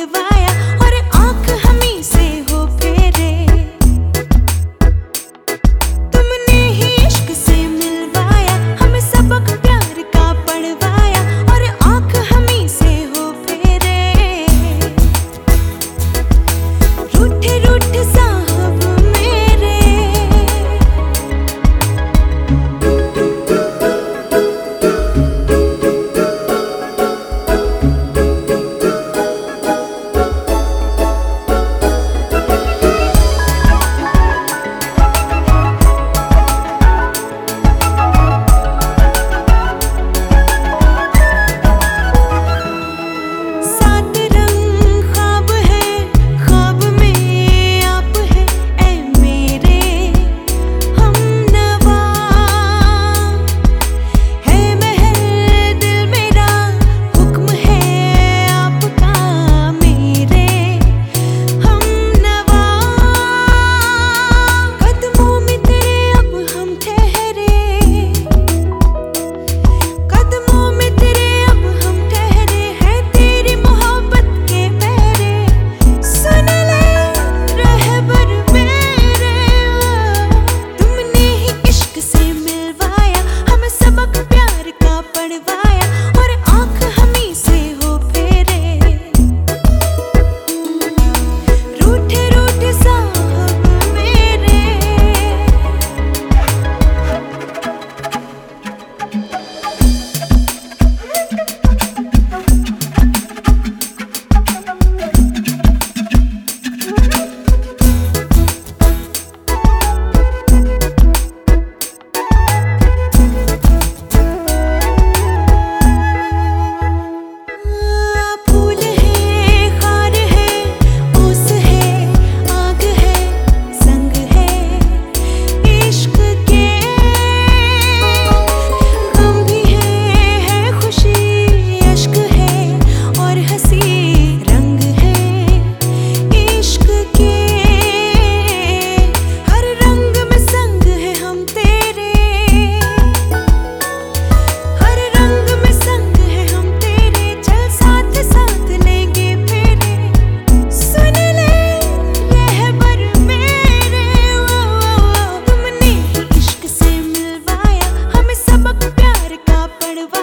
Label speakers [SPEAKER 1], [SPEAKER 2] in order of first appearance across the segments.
[SPEAKER 1] ele vai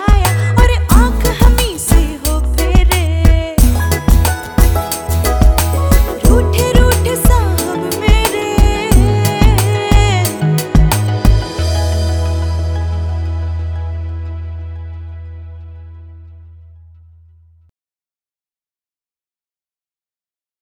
[SPEAKER 1] fire.